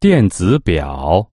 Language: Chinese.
电子表。